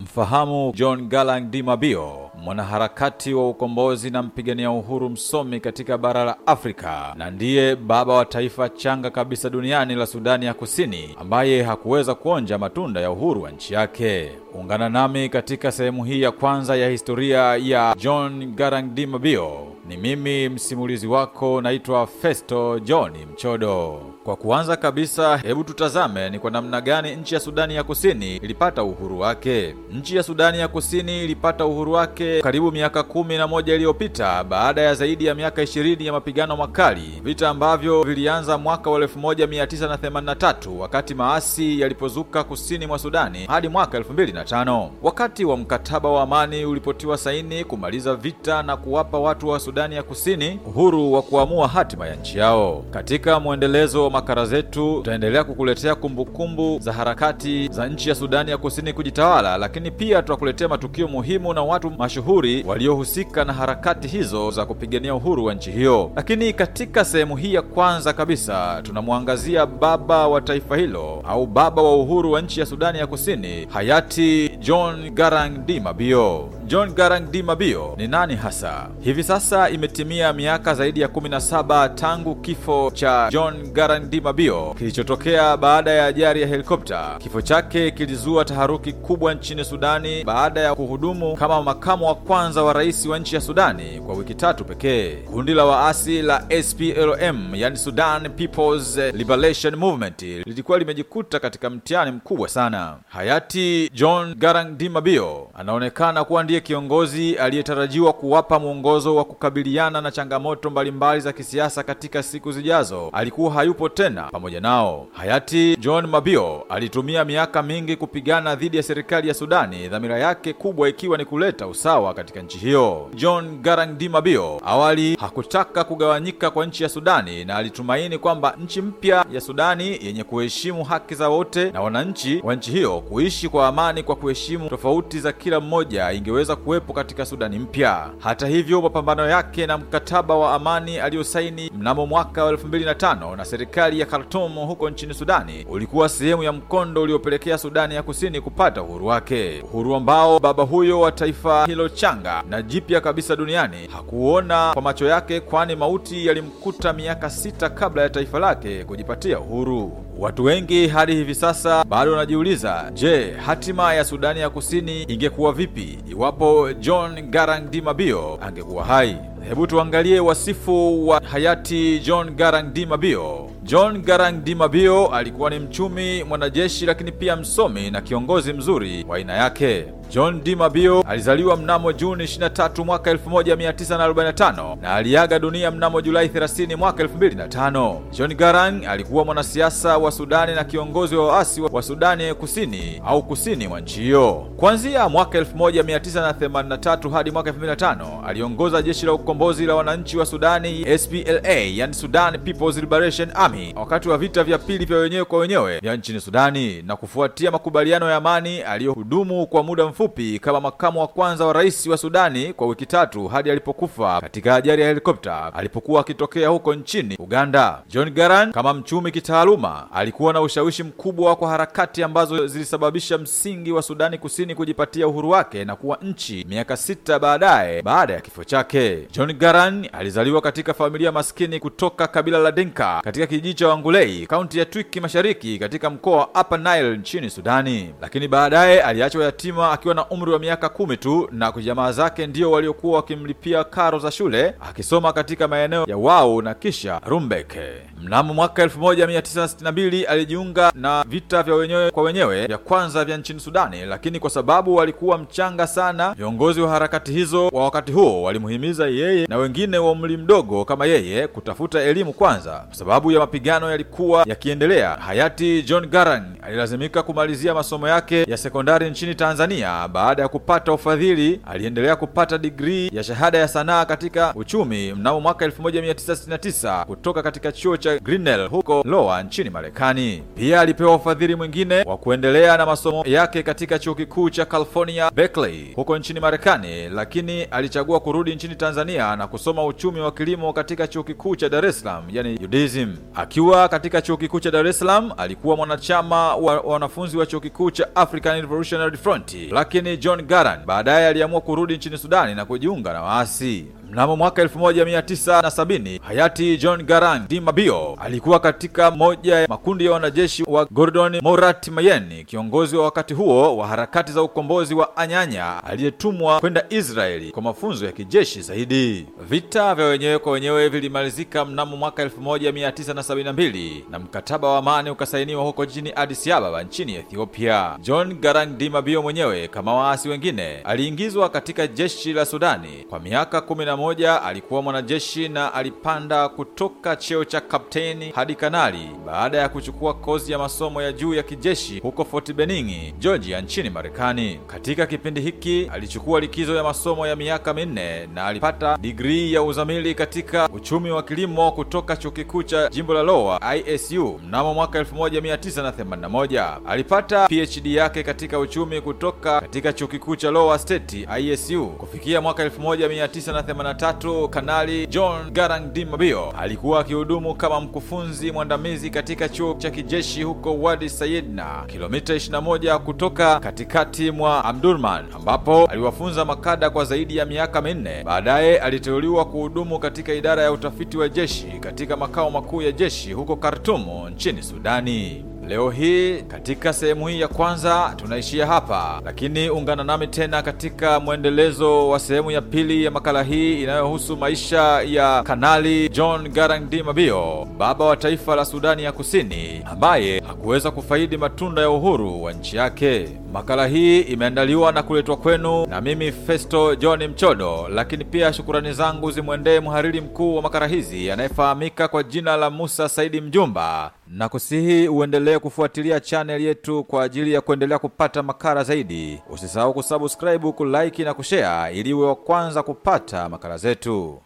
Mfahamu John Galang Di Mabio, mwanaharakati wa ukombozi na mpigania uhuru msomi katika bara la Afrika, na ndiye baba wa taifa changa kabisa duniani la Sudani ya Kusini, ambaye hakuweza kuonja matunda ya uhuru wa nchi yake. Ungana nami katika sehemu hii ya kwanza ya historia ya John Garang Di Mabio. Ni mimi msimulizi wako, naitwa Festo John Mchodo. Kwa kuanza kabisa, hebu tutazame ni kwa namna gani nchi ya Sudani ya Kusini ilipata uhuru wake. Nchi ya Sudani ya Kusini ilipata uhuru wake karibu miaka kumi na moja iliyopita baada ya zaidi ya miaka ishirini ya mapigano makali, vita ambavyo vilianza mwaka wa 1983 wakati maasi yalipozuka kusini mwa Sudani hadi mwaka 2005 wakati wa mkataba wa amani ulipotiwa saini kumaliza vita na kuwapa watu wa Sudani ya Kusini uhuru wa kuamua hatima ya nchi yao. Katika mwendelezo wa makala zetu tutaendelea kukuletea kumbukumbu za harakati za nchi ya Sudani ya Kusini kujitawala, lakini pia tutakuletea matukio muhimu na watu mashuhuri waliohusika na harakati hizo za kupigania uhuru wa nchi hiyo. Lakini katika sehemu hii ya kwanza kabisa tunamwangazia baba wa taifa hilo au baba wa uhuru wa nchi ya Sudani ya Kusini, hayati John Garang Di Mabio. John Garang Mabio ni nani hasa? Hivi sasa imetimia miaka zaidi ya 17 tangu kifo cha John Garang Mabio kilichotokea baada ya ajali ya helikopta. Kifo chake kilizua taharuki kubwa nchini Sudani baada ya kuhudumu kama makamu wa kwanza wa rais wa nchi ya Sudani kwa wiki tatu pekee. Kundi la waasi la SPLM, yani Sudan People's Liberation Movement, lilikuwa limejikuta katika mtihani mkubwa sana. Hayati John Garang Mabio anaonekana kuwa ndiye kiongozi aliyetarajiwa kuwapa mwongozo wa kukabiliana na changamoto mbalimbali za kisiasa katika siku zijazo. Alikuwa hayupo tena pamoja nao. Hayati John Mabio alitumia miaka mingi kupigana dhidi ya serikali ya Sudani, dhamira yake kubwa ikiwa ni kuleta usawa katika nchi hiyo. John Garangdi Mabio awali hakutaka kugawanyika kwa nchi ya Sudani na alitumaini kwamba nchi mpya ya Sudani yenye kuheshimu haki za wote na wananchi wa nchi hiyo kuishi kwa amani kwa kuheshimu tofauti za kila mmoja ingeweza kuwepo katika Sudani mpya. Hata hivyo, mapambano yake na mkataba wa amani aliyosaini mnamo mwaka wa 2005 na serikali ya Khartoum huko nchini Sudani ulikuwa sehemu ya mkondo uliopelekea Sudani ya Kusini kupata uhuru wake, uhuru ambao baba huyo wa taifa hilo changa na jipya kabisa duniani hakuona kwa macho yake, kwani mauti yalimkuta miaka sita kabla ya taifa lake kujipatia uhuru. Watu wengi hadi hivi sasa bado wanajiuliza, je, hatima ya Sudani ya Kusini ingekuwa vipi iwapo John Garang Di Mabio angekuwa hai? Hebu tuangalie wasifu wa hayati John Garang Di Mabio. John Garang Di Mabio alikuwa ni mchumi, mwanajeshi, lakini pia msomi na kiongozi mzuri wa aina yake. John D. Mabio alizaliwa mnamo Juni 23 mwaka 1945 na aliaga dunia mnamo Julai 30 mwaka 2005. John Garang alikuwa mwanasiasa wa Sudani na kiongozi wa waasi wa Sudani Kusini au kusini mwa nchi hiyo. Kuanzia mwaka 1983 hadi mwaka 2005 aliongoza jeshi la ukombozi la wananchi wa Sudani SPLA, yani Sudan People's Liberation Army, wakati wa vita vya pili vya wenyewe kwa wenyewe vya nchini Sudani, na kufuatia makubaliano ya amani aliyohudumu kwa muda mfupi kama makamu wa kwanza wa rais wa Sudani kwa wiki tatu hadi alipokufa katika ajali ya helikopta alipokuwa akitokea huko nchini Uganda. John Garang kama mchumi kitaaluma alikuwa na ushawishi mkubwa kwa harakati ambazo zilisababisha msingi wa Sudani Kusini kujipatia uhuru wake na kuwa nchi miaka sita baadaye baada ya kifo chake. John Garang alizaliwa katika familia maskini kutoka kabila la Dinka katika kijiji cha Wangulei, kaunti ya Twiki Mashariki, katika mkoa wa Upper Nile nchini Sudani, lakini baadaye aliachwa yatima akiwa na umri wa miaka kumi tu, na jamaa zake ndio waliokuwa wakimlipia karo za shule akisoma katika maeneo ya Wau na kisha Rumbek. Mnamo mwaka 1962 alijiunga na vita vya wenyewe kwa wenyewe vya kwanza vya nchini Sudani, lakini kwa sababu alikuwa mchanga sana, viongozi wa harakati hizo wa wakati huo walimhimiza yeye na wengine wa umri mdogo kama yeye kutafuta elimu kwanza. Kwa sababu ya mapigano yalikuwa yakiendelea, hayati John Garang alilazimika kumalizia masomo yake ya sekondari nchini Tanzania. Baada ya kupata ufadhili, aliendelea kupata digrii ya shahada ya sanaa katika uchumi mnamo mwaka 1969 kutoka katika chuo cha cha Grinnell huko Iowa nchini Marekani. Pia alipewa ufadhili mwingine wa kuendelea na masomo yake katika chuo kikuu cha California Berkeley huko nchini Marekani, lakini alichagua kurudi nchini Tanzania na kusoma uchumi wa kilimo katika chuo kikuu cha Dar es Salaam, yani UDSM. Akiwa katika chuo kikuu cha Dar es Salaam, alikuwa mwanachama wa wanafunzi wa chuo kikuu cha African Revolutionary Front, lakini John garan baadaye aliamua kurudi nchini Sudani na kujiunga na waasi. Mnamo mwaka 1970 hayati John Garang Di Mabio alikuwa katika moja ya makundi ya wanajeshi wa Gordon Morat Mayen, kiongozi wa wakati huo wa harakati za ukombozi wa Anyanya, aliyetumwa kwenda Israeli kwa mafunzo ya kijeshi zaidi. Vita vya wenyewe kwa wenyewe vilimalizika mnamo mwaka 1972 na mkataba wa amani ukasainiwa huko jijini Addis Ababa nchini Ethiopia. John Garang Di Mabio mwenyewe kama waasi wengine aliingizwa katika jeshi la Sudani kwa miaka moja alikuwa mwanajeshi na alipanda kutoka cheo cha kapteni hadi kanali baada ya kuchukua kozi ya masomo ya juu ya kijeshi huko Fort Benning, Georgia nchini Marekani. Katika kipindi hiki alichukua likizo ya masomo ya miaka minne na alipata digrii ya uzamili katika uchumi wa kilimo kutoka chuo kikuu cha jimbo la Iowa ISU mnamo mwaka 1981. Alipata PhD yake katika uchumi kutoka katika chuo kikuu cha Iowa State ISU kufikia mwaka 1980 tatu Kanali John Garang Dimabio alikuwa akihudumu kama mkufunzi mwandamizi katika chuo cha kijeshi huko Wadi Sayidna, kilomita 21 kutoka katikati mwa Amdurman, ambapo aliwafunza makada kwa zaidi ya miaka minne. Baadaye aliteuliwa kuhudumu katika idara ya utafiti wa jeshi katika makao makuu ya jeshi huko Khartoum nchini Sudani. Leo hii katika sehemu hii ya kwanza tunaishia hapa, lakini ungana nami tena katika mwendelezo wa sehemu ya pili ya makala hii inayohusu maisha ya Kanali John Garang Di Mabio, baba wa taifa la Sudani ya Kusini, ambaye hakuweza kufaidi matunda ya uhuru wa nchi yake. Makala hii imeandaliwa na kuletwa kwenu na mimi Festo John Mchodo, lakini pia shukurani zangu zimwendee mhariri mkuu wa makala hizi anayefahamika kwa jina la Musa Saidi Mjumba, na kusihi uendelee kufuatilia chaneli yetu kwa ajili ya kuendelea kupata makala zaidi. Usisahau kusubscribe, kulike na kushare ili uwe wa kwanza kupata makala zetu.